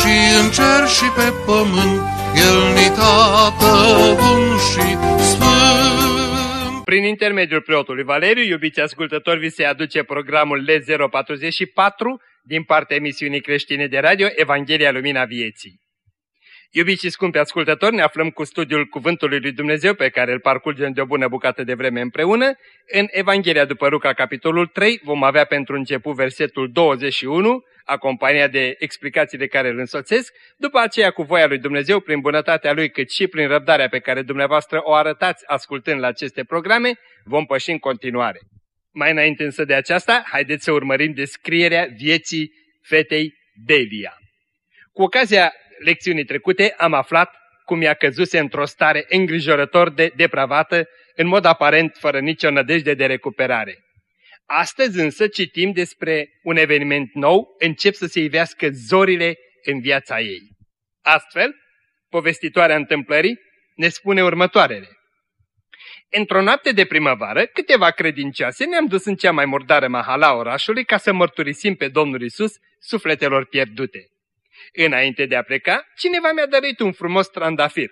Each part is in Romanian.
și în cer și pe pământ, El ni tată bun și sfânt. Prin intermediul preotului Valeriu, iubiți ascultători, vi se aduce programul L044 din partea emisiunii creștine de radio Evanghelia Lumina Vieții. Iubiți și scumpi ascultători, ne aflăm cu studiul Cuvântului lui Dumnezeu pe care îl parcurgem de o bună bucată de vreme împreună. În Evanghelia după Luca, capitolul 3, vom avea pentru început versetul 21, acompaniat de explicațiile care îl însoțesc, după aceea cu voia lui Dumnezeu, prin bunătatea lui, cât și prin răbdarea pe care dumneavoastră o arătați ascultând la aceste programe, vom păși în continuare. Mai înainte însă de aceasta, haideți să urmărim descrierea vieții fetei Delia. Cu ocazia lecțiunii trecute am aflat cum ea căzuse într-o stare îngrijorător de depravată, în mod aparent fără nicio nădejde de recuperare. Astăzi însă citim despre un eveniment nou, încep să se ivească zorile în viața ei. Astfel, povestitoarea întâmplării ne spune următoarele. Într-o noapte de primăvară, câteva credincioase ne-am dus în cea mai murdară mahala orașului ca să mărturisim pe Domnul Isus sufletelor pierdute. Înainte de a pleca, cineva mi-a dăruit un frumos trandafir.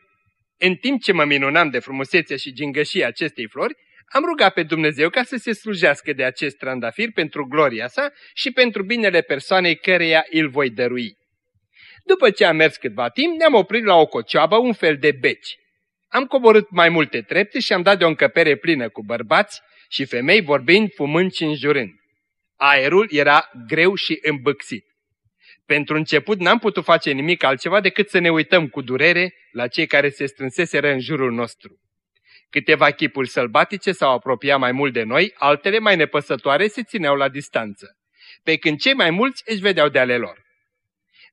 În timp ce mă minunam de frumusețea și gingășia acestei flori, am rugat pe Dumnezeu ca să se slujească de acest trandafir pentru gloria sa și pentru binele persoanei căreia îl voi dărui. După ce am mers câtva timp, ne-am oprit la o cocioabă, un fel de beci. Am coborât mai multe trepte și am dat de o încăpere plină cu bărbați și femei vorbind, fumând și înjurând. Aerul era greu și îmbâxit. Pentru început n-am putut face nimic altceva decât să ne uităm cu durere la cei care se strânseseră în jurul nostru. Câteva chipuri sălbatice s-au apropiat mai mult de noi, altele mai nepăsătoare se țineau la distanță, pe când cei mai mulți își vedeau de ale lor.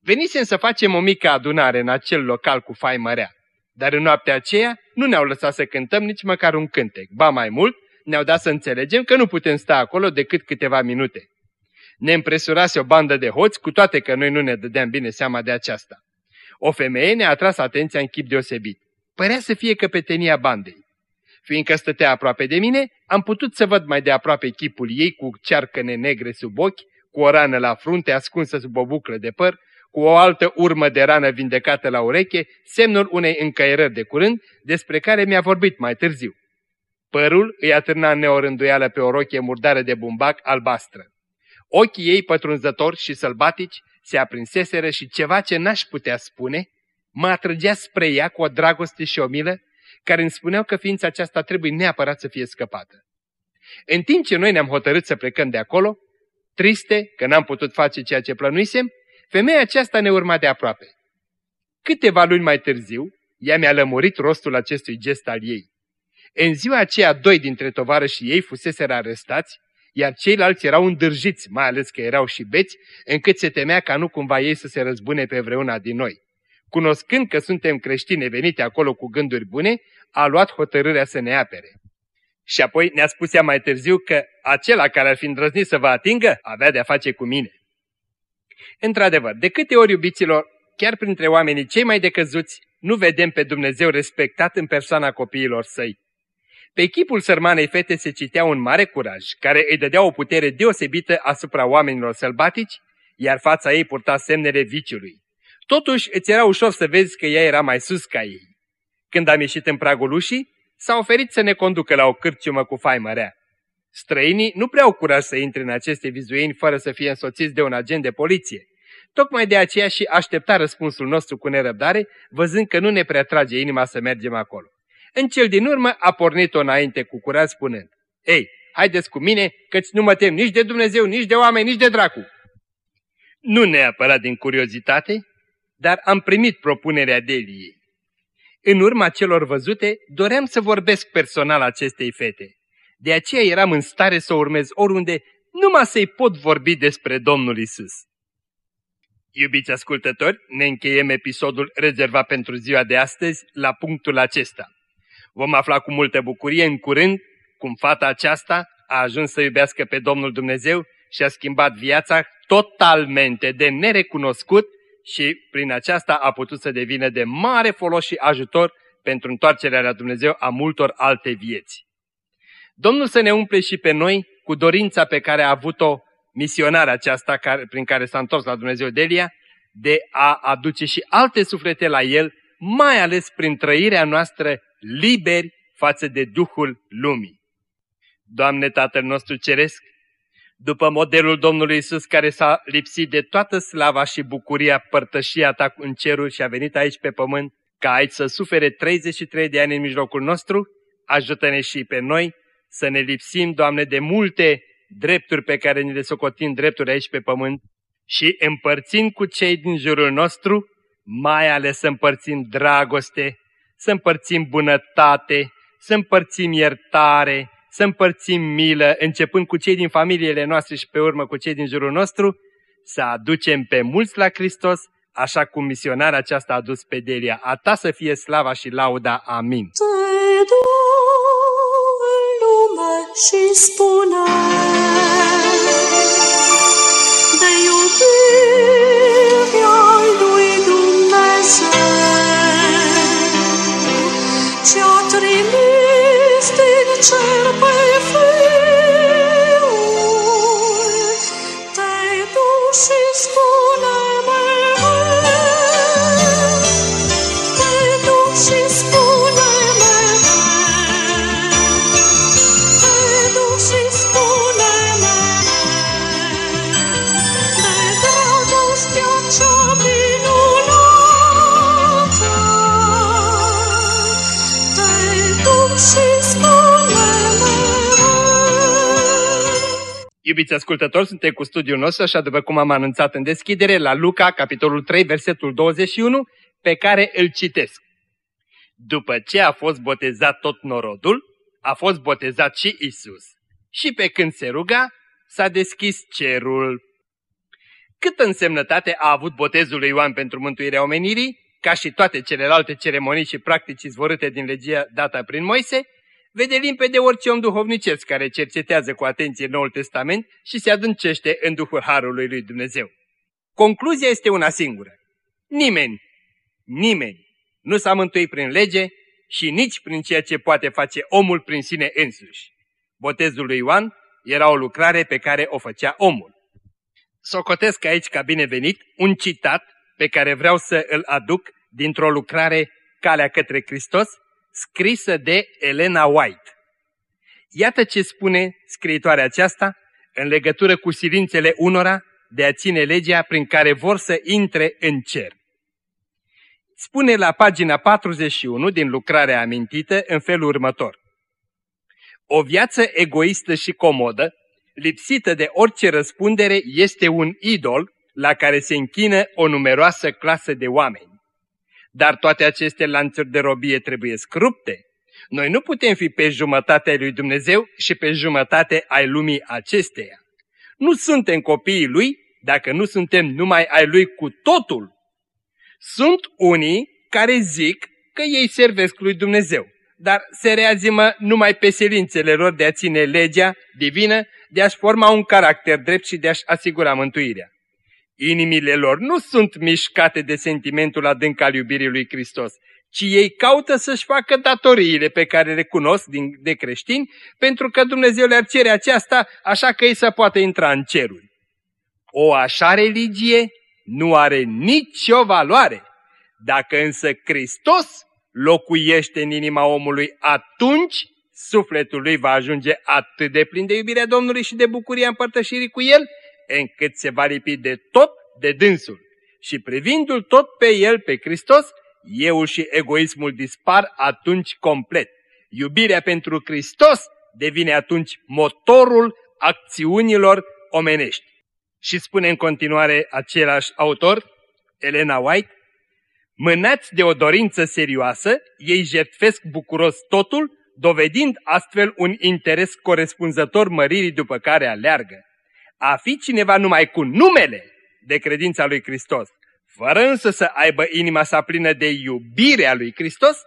Venisem să facem o mică adunare în acel local cu faimă rea, dar în noaptea aceea nu ne-au lăsat să cântăm nici măcar un cântec, ba mai mult, ne-au dat să înțelegem că nu putem sta acolo decât câteva minute. Ne împresurase o bandă de hoți, cu toate că noi nu ne dădeam bine seama de aceasta. O femeie ne-a atras atenția în chip deosebit. Părea să fie căpetenia bandei. Fiindcă stătea aproape de mine, am putut să văd mai de aproape chipul ei cu cearcăne negre sub ochi, cu o rană la frunte ascunsă sub o buclă de păr, cu o altă urmă de rană vindecată la ureche, semnul unei încăierări de curând, despre care mi-a vorbit mai târziu. Părul îi atârna neorânduială pe o rochie murdară de bumbac albastră. Ochii ei pătrunzători și sălbatici se aprinseseră și ceva ce n-aș putea spune mă atrăgea spre ea cu o dragoste și o milă care îmi spuneau că ființa aceasta trebuie neapărat să fie scăpată. În timp ce noi ne-am hotărât să plecăm de acolo, triste că n-am putut face ceea ce plănuisem, femeia aceasta ne urma de aproape. Câteva luni mai târziu, ea mi-a lămurit rostul acestui gest al ei. În ziua aceea, doi dintre tovarășii ei fuseseră arestați iar ceilalți erau îndârjiți, mai ales că erau și beți, încât se temea ca nu cumva ei să se răzbune pe vreuna din noi. Cunoscând că suntem creștini venite acolo cu gânduri bune, a luat hotărârea să ne apere. Și apoi ne-a spus ea mai târziu că acela care ar fi îndrăznit să vă atingă avea de-a face cu mine. Într-adevăr, de câte ori, iubiților, chiar printre oamenii cei mai decăzuți, nu vedem pe Dumnezeu respectat în persoana copiilor săi. Pe chipul sărmanei fete se citea un mare curaj, care îi dădea o putere deosebită asupra oamenilor sălbatici, iar fața ei purta semnele viciului. Totuși, îți era ușor să vezi că ea era mai sus ca ei. Când am ieșit în pragul ușii, s-a oferit să ne conducă la o cârciumă cu faimă rea. Străinii nu prea au curaj să intre în aceste vizuini fără să fie însoțiți de un agent de poliție. Tocmai de aceea și aștepta răspunsul nostru cu nerăbdare, văzând că nu ne prea trage inima să mergem acolo. În cel din urmă a pornit-o înainte cu curaj spunând, Ei, haideți cu mine, căci nu mă tem nici de Dumnezeu, nici de oameni, nici de dracu. Nu neapărat din curiozitate, dar am primit propunerea Deliei. În urma celor văzute, doream să vorbesc personal acestei fete. De aceea eram în stare să o urmez oriunde, numai să-i pot vorbi despre Domnul Isus. Iubiți ascultători, ne încheiem episodul rezervat pentru ziua de astăzi la punctul acesta. Vom afla cu multă bucurie în curând cum fata aceasta a ajuns să iubească pe Domnul Dumnezeu și a schimbat viața totalmente de nerecunoscut și prin aceasta a putut să devină de mare folos și ajutor pentru întoarcerea la Dumnezeu a multor alte vieți. Domnul să ne umple și pe noi cu dorința pe care a avut-o misionarea aceasta care, prin care s-a întors la Dumnezeu Delia, de a aduce și alte suflete la El, mai ales prin trăirea noastră liberi față de Duhul lumii. Doamne Tatăl nostru Ceresc, după modelul Domnului Isus care s-a lipsit de toată slava și bucuria părtășia ta în cerul și a venit aici pe pământ, ca aici să sufere 33 de ani în mijlocul nostru, ajută-ne și pe noi să ne lipsim, Doamne, de multe drepturi pe care ne le socotim drepturi aici pe pământ și împărțind cu cei din jurul nostru, mai ales să împărțim dragoste, să împărțim bunătate, să împărțim iertare, să împărțim milă, începând cu cei din familiile noastre și pe urmă cu cei din jurul nostru, să aducem pe mulți la Hristos, așa cum misionarea aceasta a dus pe Delia. A ta să fie slava și lauda. Amin. Te lume și spune de iubirea lui Dumnezeu ce-a trimis din Iubiți ascultători, suntem cu studiul nostru, așa după cum am anunțat în deschidere, la Luca, capitolul 3, versetul 21, pe care îl citesc. După ce a fost botezat tot norodul, a fost botezat și Isus. Și pe când se ruga, s-a deschis cerul. Cât însemnătate a avut botezul lui Ioan pentru mântuirea omenirii, ca și toate celelalte ceremonii și practici izvorâte din legia dată prin Moise, vede limpede orice om duhovnicesc care cercetează cu atenție Noul Testament și se adâncește în Duhul Harului lui Dumnezeu. Concluzia este una singură. Nimeni, nimeni nu s-a mântuit prin lege și nici prin ceea ce poate face omul prin sine însuși. Botezul lui Ioan era o lucrare pe care o făcea omul. Socotesc aici ca binevenit un citat pe care vreau să îl aduc dintr-o lucrare Calea către Hristos, scrisă de Elena White. Iată ce spune scriitoarea aceasta în legătură cu silințele unora de a ține legea prin care vor să intre în cer. Spune la pagina 41 din lucrarea amintită în felul următor. O viață egoistă și comodă, lipsită de orice răspundere, este un idol la care se închină o numeroasă clasă de oameni. Dar toate aceste lanțuri de robie trebuie scrupte. Noi nu putem fi pe jumătatea lui Dumnezeu și pe jumătate ai lumii acesteia. Nu suntem copiii lui dacă nu suntem numai ai lui cu totul. Sunt unii care zic că ei servesc lui Dumnezeu, dar se reazimă numai pe silințele lor de a ține legea divină, de a-și forma un caracter drept și de a-și asigura mântuirea. Inimile lor nu sunt mișcate de sentimentul adânc al iubirii lui Hristos, ci ei caută să-și facă datoriile pe care le cunosc din, de creștini, pentru că Dumnezeu le-ar cere aceasta așa că ei să poată intra în ceruri. O așa religie nu are nicio valoare. Dacă însă Hristos locuiește în inima omului, atunci sufletul lui va ajunge atât de plin de iubirea Domnului și de bucuria împărtășirii cu El, încât se va lipi de tot de dânsul. Și privindu-l tot pe El, pe Hristos, eu și egoismul dispar atunci complet. Iubirea pentru Hristos devine atunci motorul acțiunilor omenești. Și spune în continuare același autor, Elena White, Mânați de o dorință serioasă, ei jertfesc bucuros totul, dovedind astfel un interes corespunzător măririi după care aleargă. A fi cineva numai cu numele de credința lui Hristos, fără însă să aibă inima sa plină de iubirea lui Hristos,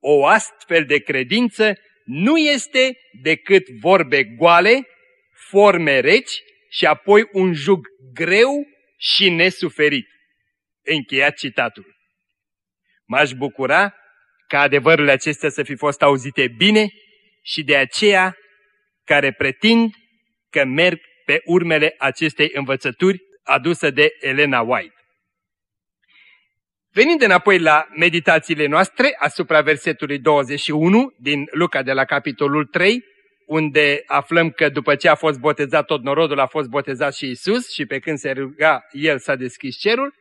o astfel de credință nu este decât vorbe goale, forme reci și apoi un jug greu și nesuferit. Încheiat citatul. M-aș bucura ca adevărurile acestea să fi fost auzite bine și de aceea care pretind că merg pe urmele acestei învățături adusă de Elena White. Venind înapoi la meditațiile noastre asupra versetului 21 din Luca de la capitolul 3, unde aflăm că după ce a fost botezat tot norodul, a fost botezat și Isus și pe când se ruga, el s-a deschis cerul,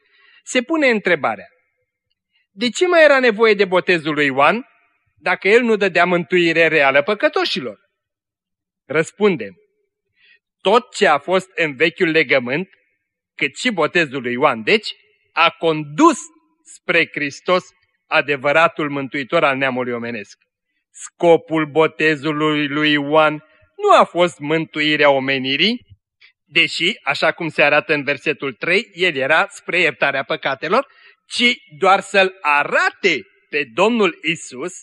se pune întrebarea. De ce mai era nevoie de botezul lui Ioan dacă el nu dădea mântuire reală păcătoșilor? Răspundem. Tot ce a fost în vechiul legământ, cât și botezul lui Ioan, deci, a condus spre Hristos, adevăratul mântuitor al neamului omenesc. Scopul botezului lui Ioan nu a fost mântuirea omenirii, deși, așa cum se arată în versetul 3, el era spre iertarea păcatelor, ci doar să-l arate pe Domnul Isus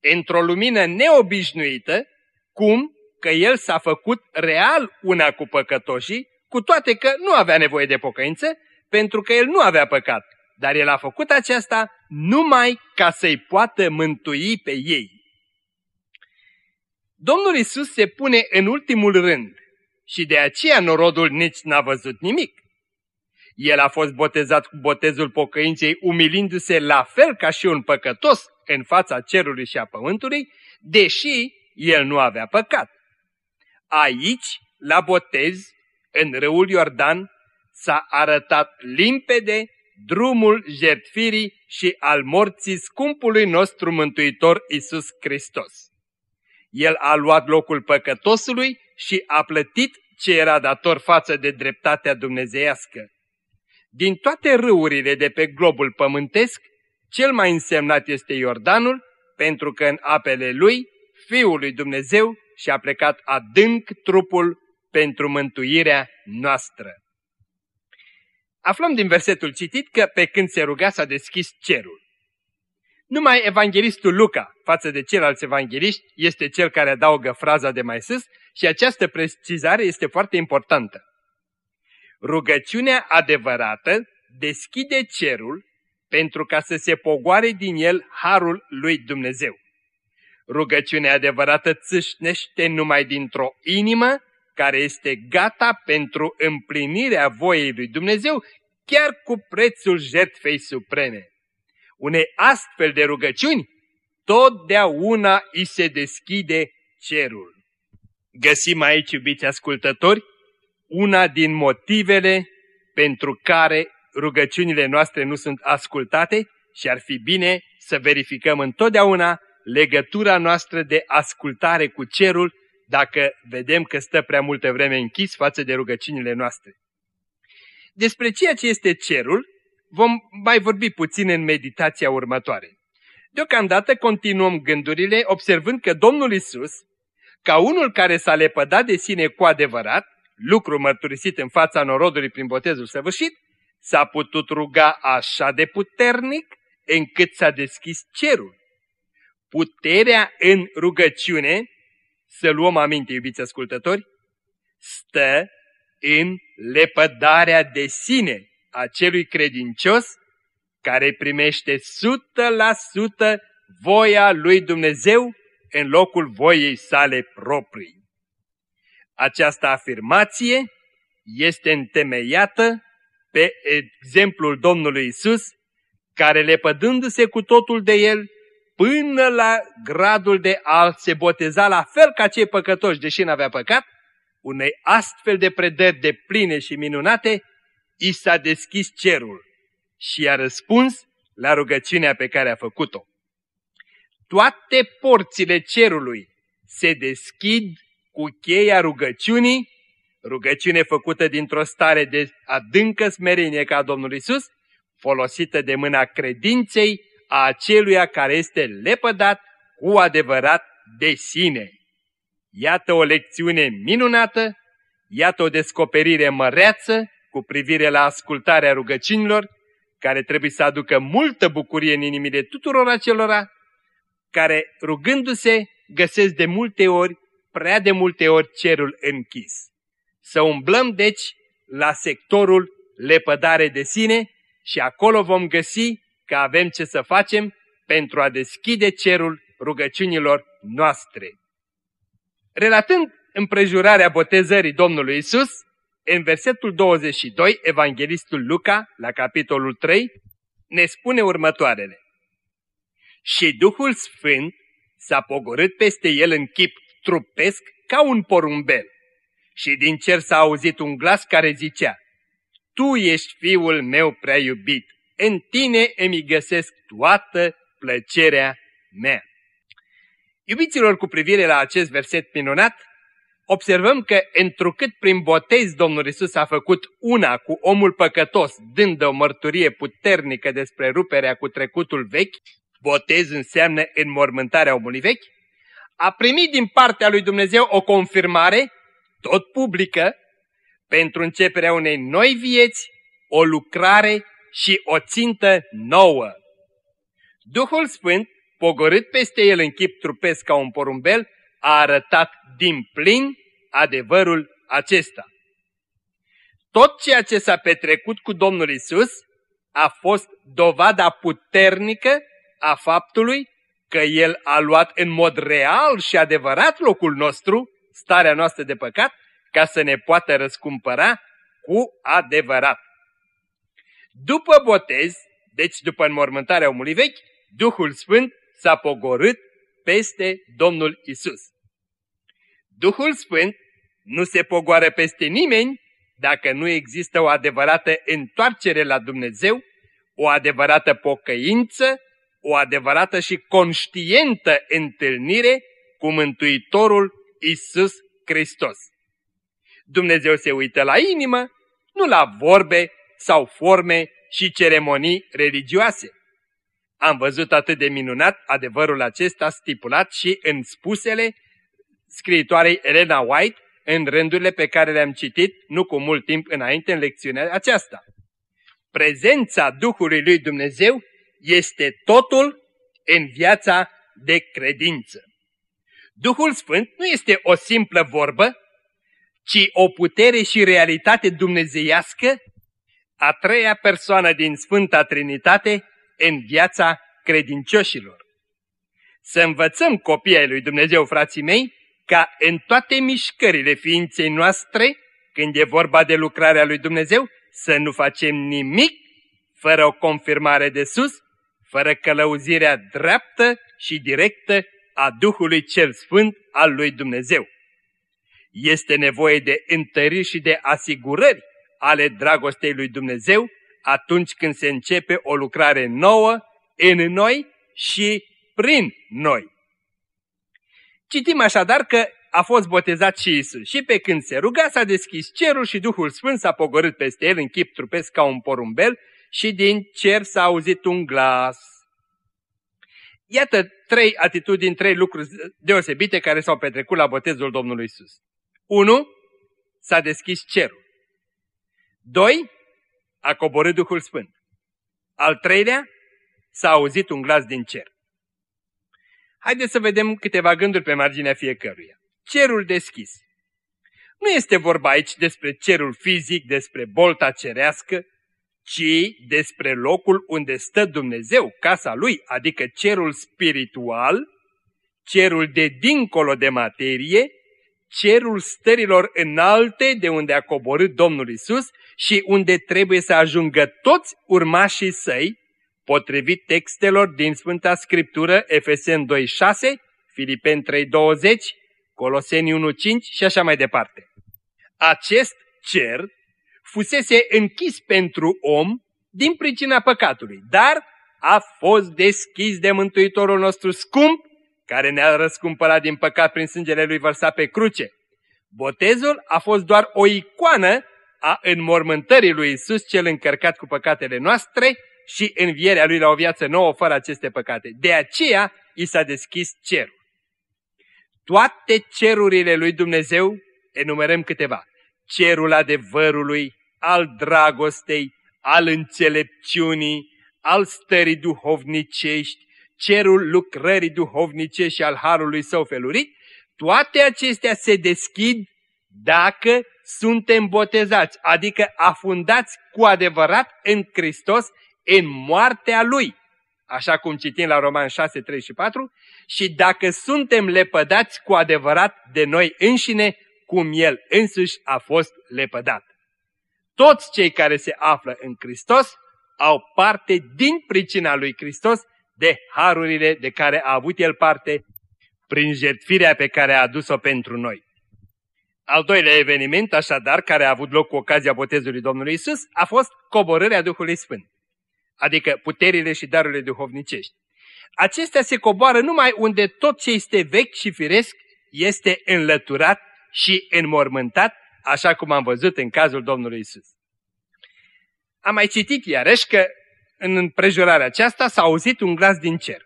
într-o lumină neobișnuită, cum că el s-a făcut real una cu păcătoșii, cu toate că nu avea nevoie de pocăință, pentru că el nu avea păcat, dar el a făcut aceasta numai ca să-i poată mântui pe ei. Domnul Isus se pune în ultimul rând și de aceea norodul nici n-a văzut nimic. El a fost botezat cu botezul pocăinței, umilindu-se la fel ca și un păcătos în fața cerului și a pământului, deși el nu avea păcat. Aici, la botez, în râul Iordan, s-a arătat limpede drumul jertfirii și al morții scumpului nostru Mântuitor Isus Hristos. El a luat locul păcătosului și a plătit ce era dator față de dreptatea dumnezeiască. Din toate râurile de pe globul pământesc, cel mai însemnat este Iordanul, pentru că în apele lui, Fiul lui Dumnezeu și-a plecat adânc trupul pentru mântuirea noastră. Aflăm din versetul citit că pe când se ruga s-a deschis cerul. Numai evanghelistul Luca, față de ceilalți evangeliști, este cel care adaugă fraza de mai sus și această precizare este foarte importantă. Rugăciunea adevărată deschide cerul pentru ca să se pogoare din el harul lui Dumnezeu. Rugăciunea adevărată țâșnește numai dintr-o inimă care este gata pentru împlinirea voiei lui Dumnezeu, chiar cu prețul jertfei supreme. Unei astfel de rugăciuni, totdeauna îi se deschide cerul. Găsim aici, iubiți ascultători, una din motivele pentru care rugăciunile noastre nu sunt ascultate și ar fi bine să verificăm întotdeauna legătura noastră de ascultare cu cerul dacă vedem că stă prea multă vreme închis față de rugăciunile noastre. Despre ceea ce este cerul vom mai vorbi puțin în meditația următoare. Deocamdată continuăm gândurile observând că Domnul Isus, ca unul care s-a lepădat de sine cu adevărat, lucru mărturisit în fața norodului prin botezul săvârșit, s-a putut ruga așa de puternic încât s-a deschis cerul. Puterea în rugăciune, să luăm aminte, iubiți ascultători, stă în lepădarea de sine a celui credincios care primește 100% voia lui Dumnezeu în locul voiei sale proprii. Această afirmație este întemeiată pe exemplul Domnului Isus, care lepădându-se cu totul de el, până la gradul de a se boteza la fel ca cei păcătoși, deși n-avea păcat, unei astfel de predări de pline și minunate, i s-a deschis cerul și i-a răspuns la rugăciunea pe care a făcut-o. Toate porțile cerului se deschid cu cheia rugăciunii, rugăciune făcută dintr-o stare de adâncă smerenie ca Domnul Isus, folosită de mâna credinței a aceluia care este lepădat cu adevărat de sine. Iată o lecțiune minunată, iată o descoperire măreață cu privire la ascultarea rugăciunilor, care trebuie să aducă multă bucurie în inimile tuturor acelora care, rugându-se, găsesc de multe ori, prea de multe ori, cerul închis. Să umblăm, deci, la sectorul lepădare de sine și acolo vom găsi că avem ce să facem pentru a deschide cerul rugăciunilor noastre. Relatând împrejurarea botezării Domnului Isus, în versetul 22, Evanghelistul Luca, la capitolul 3, ne spune următoarele. Și Duhul Sfânt s-a pogorât peste el în chip trupesc ca un porumbel. Și din cer s-a auzit un glas care zicea, Tu ești fiul meu prea iubit, în tine îmi găsesc toată plăcerea mea. Iubiților, cu privire la acest verset minunat, observăm că întrucât prin botez Domnul Isus a făcut una cu omul păcătos, dând o mărturie puternică despre ruperea cu trecutul vechi, botez înseamnă înmormântarea omului vechi, a primit din partea lui Dumnezeu o confirmare, tot publică, pentru începerea unei noi vieți, o lucrare și o țintă nouă. Duhul Sfânt, pogorât peste el în chip trupesc ca un porumbel, a arătat din plin adevărul acesta. Tot ceea ce s-a petrecut cu Domnul Isus a fost dovada puternică a faptului că El a luat în mod real și adevărat locul nostru, starea noastră de păcat, ca să ne poată răscumpăra cu adevărat. După botez, deci după înmormântarea omului vechi, Duhul Sfânt s-a pogorât peste Domnul Isus. Duhul Sfânt nu se pogoară peste nimeni dacă nu există o adevărată întoarcere la Dumnezeu, o adevărată pocăință, o adevărată și conștientă întâlnire cu Mântuitorul Isus Hristos. Dumnezeu se uită la inimă, nu la vorbe sau forme și ceremonii religioase. Am văzut atât de minunat adevărul acesta stipulat și în spusele scriitoarei Elena White în rândurile pe care le-am citit nu cu mult timp înainte în lecțiunea aceasta. Prezența Duhului lui Dumnezeu este totul în viața de credință. Duhul Sfânt nu este o simplă vorbă, ci o putere și realitate dumnezeiască, a treia persoană din Sfânta Trinitate în viața credincioșilor. Să învățăm copiii lui Dumnezeu, frații mei, ca în toate mișcările ființei noastre, când e vorba de lucrarea lui Dumnezeu, să nu facem nimic fără o confirmare de sus, fără călăuzirea dreaptă și directă a Duhului cel Sfânt al lui Dumnezeu. Este nevoie de întăriri și de asigurări ale dragostei lui Dumnezeu atunci când se începe o lucrare nouă în noi și prin noi. Citim așadar că a fost botezat și Isus și pe când se ruga s-a deschis cerul și Duhul Sfânt s-a pogorât peste el în chip trupesc ca un porumbel și din cer s-a auzit un glas. Iată trei atitudini, trei lucruri deosebite care s-au petrecut la botezul Domnului Isus. 1. S-a deschis cerul. 2. A coborât Duhul Sfânt. Al treilea, s-a auzit un glas din cer. Haideți să vedem câteva gânduri pe marginea fiecăruia. Cerul deschis. Nu este vorba aici despre cerul fizic, despre bolta cerească, ci despre locul unde stă Dumnezeu, casa Lui, adică cerul spiritual, cerul de dincolo de materie, cerul stărilor înalte de unde a coborât Domnul Isus și unde trebuie să ajungă toți urmașii săi, potrivit textelor din Sfânta Scriptură, Efesen 2.6, Filipen 3.20, Coloseni 1.5 și așa mai departe. Acest cer fusese închis pentru om din pricina păcatului, dar a fost deschis de Mântuitorul nostru scump, care ne-a răscumpărat din păcat prin sângele lui vărsat pe cruce. Botezul a fost doar o icoană a înmormântării lui Isus cel încărcat cu păcatele noastre și învierea lui la o viață nouă fără aceste păcate. De aceea i s-a deschis cerul. Toate cerurile lui Dumnezeu, enumerăm câteva. Cerul adevărului, al dragostei, al înțelepciunii, al stării duhovnicești, cerul lucrării duhovnicești și al harului său felurit, toate acestea se deschid dacă suntem botezați, adică afundați cu adevărat în Hristos, în moartea Lui, așa cum citim la Roman 6, 3 și 4, și dacă suntem lepădați cu adevărat de noi înșine, cum El însuși a fost lepădat. Toți cei care se află în Hristos au parte din pricina lui Hristos de harurile de care a avut El parte prin jertfirea pe care a adus-o pentru noi. Al doilea eveniment, așadar, care a avut loc cu ocazia botezului Domnului Isus, a fost coborârea Duhului Sfânt, adică puterile și darurile duhovnicești. Acestea se coboară numai unde tot ce este vechi și firesc este înlăturat și înmormântat, așa cum am văzut în cazul Domnului Isus. Am mai citit iarăși că în împrejurarea aceasta s-a auzit un glas din cer.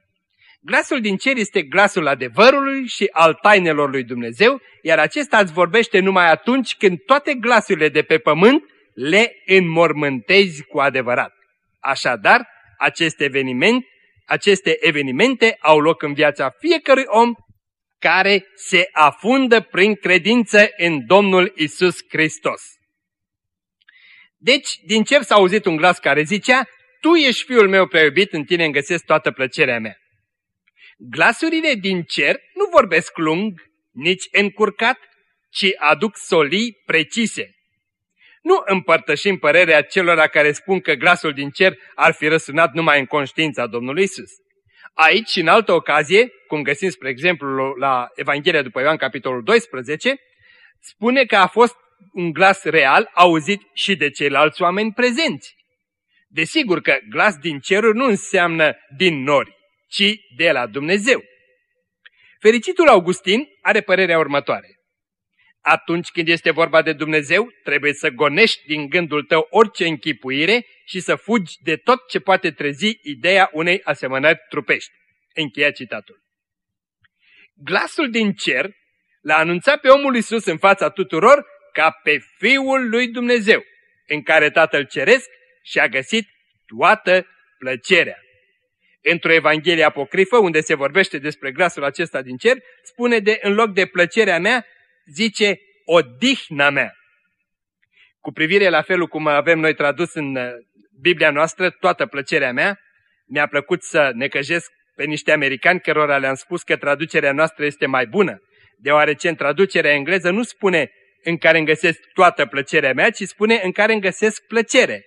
Glasul din cer este glasul adevărului și al tainelor lui Dumnezeu, iar acesta îți vorbește numai atunci când toate glasurile de pe pământ le înmormântezi cu adevărat. Așadar, acest eveniment, aceste evenimente au loc în viața fiecărui om care se afundă prin credință în Domnul Isus Hristos. Deci, din cer s-a auzit un glas care zicea, Tu ești fiul meu preiubit, în tine îmi găsesc toată plăcerea mea. Glasurile din cer nu vorbesc lung, nici încurcat, ci aduc solii precise. Nu împărtășim părerea celor care spun că glasul din cer ar fi răsunat numai în conștiința Domnului Isus. Aici și în altă ocazie, cum găsim spre exemplu la Evanghelia după Ioan capitolul 12, spune că a fost un glas real auzit și de ceilalți oameni prezenți. Desigur că glas din ceruri nu înseamnă din nori, ci de la Dumnezeu. Fericitul Augustin are părerea următoare. Atunci când este vorba de Dumnezeu, trebuie să gonești din gândul tău orice închipuire și să fugi de tot ce poate trezi ideea unei asemănări trupești. Încheia citatul. Glasul din cer l-a anunțat pe omul Iisus în fața tuturor ca pe Fiul lui Dumnezeu, în care Tatăl Ceresc și-a găsit toată plăcerea. Într-o Evanghelie apocrifă, unde se vorbește despre glasul acesta din cer, spune de, în loc de plăcerea mea, zice odihna mea. Cu privire la felul cum avem noi tradus în uh, Biblia noastră, toată plăcerea mea, mi-a plăcut să necăjesc pe niște americani cărora le-am spus că traducerea noastră este mai bună, deoarece în traducerea engleză nu spune în care îmi găsesc toată plăcerea mea, ci spune în care îmi găsesc plăcere.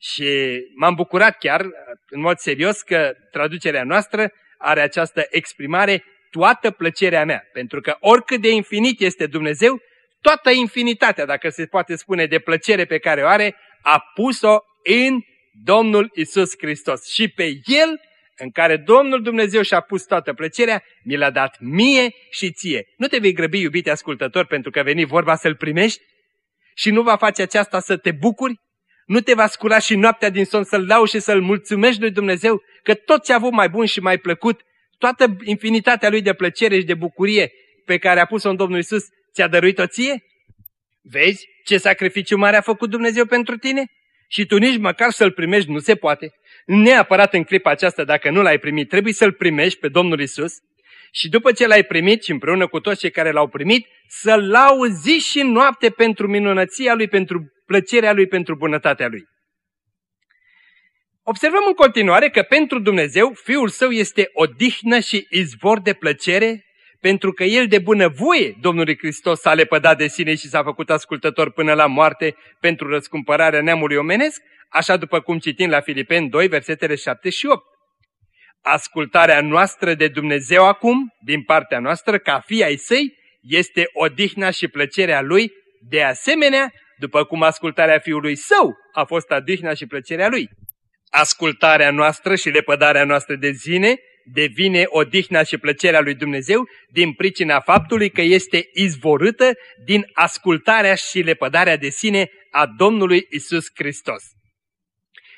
Și m-am bucurat chiar, în mod serios, că traducerea noastră are această exprimare toată plăcerea mea. Pentru că oricât de infinit este Dumnezeu, toată infinitatea, dacă se poate spune, de plăcere pe care o are, a pus-o în Domnul Isus Hristos. Și pe El, în care Domnul Dumnezeu și-a pus toată plăcerea, mi l-a dat mie și ție. Nu te vei grăbi, iubite ascultător, pentru că veni vorba să-L primești? Și nu va face aceasta să te bucuri? Nu te va scula și noaptea din somn să-L lau și să-L mulțumești lui Dumnezeu că tot ce a avut mai bun și mai plăcut, toată infinitatea Lui de plăcere și de bucurie pe care a pus-o în Domnul Isus, ți-a dăruit-o ție? Vezi ce sacrificiu mare a făcut Dumnezeu pentru tine? Și tu nici măcar să-L primești nu se poate. Neapărat în clipa aceasta, dacă nu l-ai primit, trebuie să-L primești pe Domnul Isus și după ce l-ai primit și împreună cu toți cei care l-au primit, să-L lauzi și noapte pentru minunăția Lui, pentru plăcerea Lui, pentru bunătatea Lui. Observăm în continuare că pentru Dumnezeu Fiul Său este odihnă și izvor de plăcere, pentru că El de bunăvoie Domnului Hristos s-a lepădat de sine și s-a făcut ascultător până la moarte pentru răscumpărarea neamului omenesc, așa după cum citim la Filipeni 2, versetele 7 și 8. Ascultarea noastră de Dumnezeu acum, din partea noastră, ca fii ai săi, este odihna și plăcerea Lui, de asemenea, după cum ascultarea Fiului Său a fost odihna și plăcerea Lui. Ascultarea noastră și lepădarea noastră de zine devine odihna și plăcerea lui Dumnezeu din pricina faptului că este izvorâtă din ascultarea și lepădarea de sine a Domnului Isus Hristos.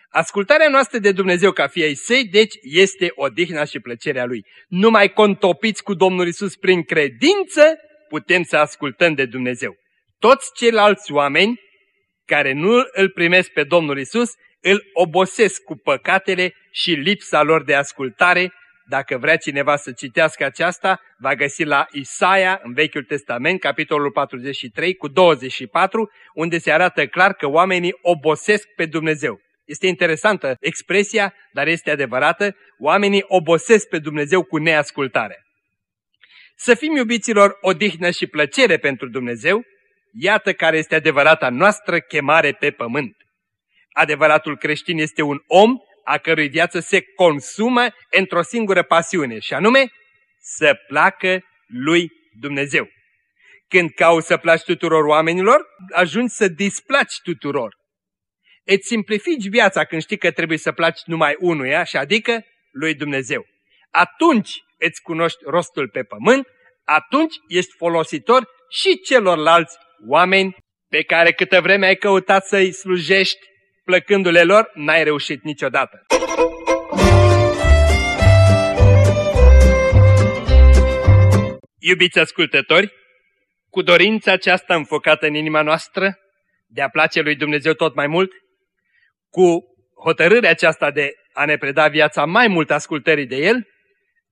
Ascultarea noastră de Dumnezeu ca fii ai săi, deci, este odihna și plăcerea Lui. Numai contopiți cu Domnul Isus prin credință, putem să ascultăm de Dumnezeu. Toți ceilalți oameni care nu îl primesc pe Domnul Isus, îl obosesc cu păcatele și lipsa lor de ascultare. Dacă vrea cineva să citească aceasta, va găsi la Isaia, în Vechiul Testament, capitolul 43, cu 24, unde se arată clar că oamenii obosesc pe Dumnezeu. Este interesantă expresia, dar este adevărată. Oamenii obosesc pe Dumnezeu cu neascultare. Să fim iubiților odihnă și plăcere pentru Dumnezeu, iată care este adevărata noastră chemare pe pământ. Adevăratul creștin este un om a cărui viață se consumă într-o singură pasiune, și anume să placă lui Dumnezeu. Când cauți să placi tuturor oamenilor, ajungi să displaci tuturor. Îți simplifici viața când știi că trebuie să placi numai unuia, și adică lui Dumnezeu. Atunci îți cunoști rostul pe pământ, atunci ești folositor și celorlalți oameni pe care câtă vreme ai căutat să-i slujești plăcându-le lor, n-ai reușit niciodată. Iubiți ascultători, cu dorința aceasta înfocată în inima noastră de a place lui Dumnezeu tot mai mult, cu hotărârea aceasta de a ne preda viața mai mult ascultării de El,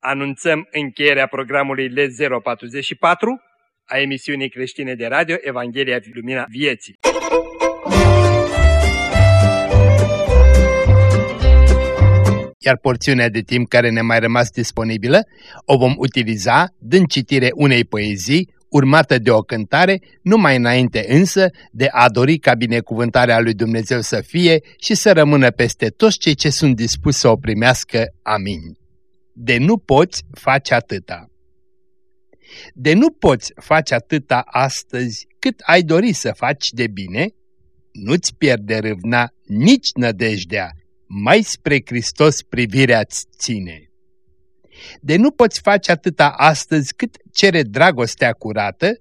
anunțăm încheierea programului L044 a emisiunii creștine de radio Evanghelia Lumina Vieții. Iar porțiunea de timp care ne mai rămas disponibilă o vom utiliza dând citire unei poezii urmată de o cântare, numai înainte însă de a dori ca binecuvântarea lui Dumnezeu să fie și să rămână peste toți cei ce sunt dispuși să o primească. Amin. De nu poți face atâta. De nu poți face atâta astăzi cât ai dori să faci de bine, nu-ți pierde râvna nici nădejdea, mai spre Hristos privirea-ți ține. De nu poți face atâta astăzi cât cere dragostea curată,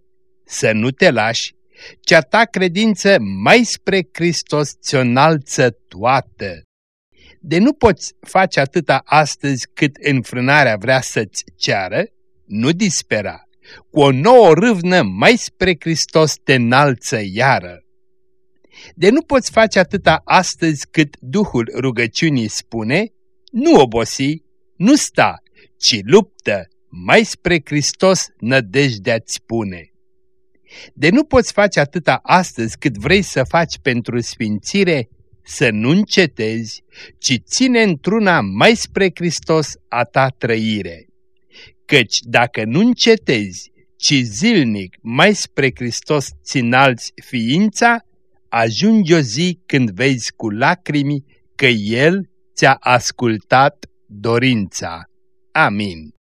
să nu te lași, cea ta credință mai spre Hristos ți-o toată. De nu poți face atâta astăzi cât înfrânarea vrea să-ți ceară, nu dispera, cu o nouă râvnă mai spre Hristos te înalță iară. De nu poți face atâta astăzi cât Duhul rugăciunii spune, nu obosi, nu sta, ci luptă, mai spre Hristos nădejdea-ți pune. De nu poți face atâta astăzi cât vrei să faci pentru sfințire, să nu încetezi, ci ține într-una mai spre Hristos a ta trăire. Căci dacă nu încetezi, ci zilnic mai spre Hristos ți ființa, ajungi o zi când vezi cu lacrimi că El ți-a ascultat dorința. Amin.